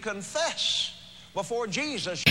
confess before Jesus.